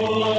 Lord.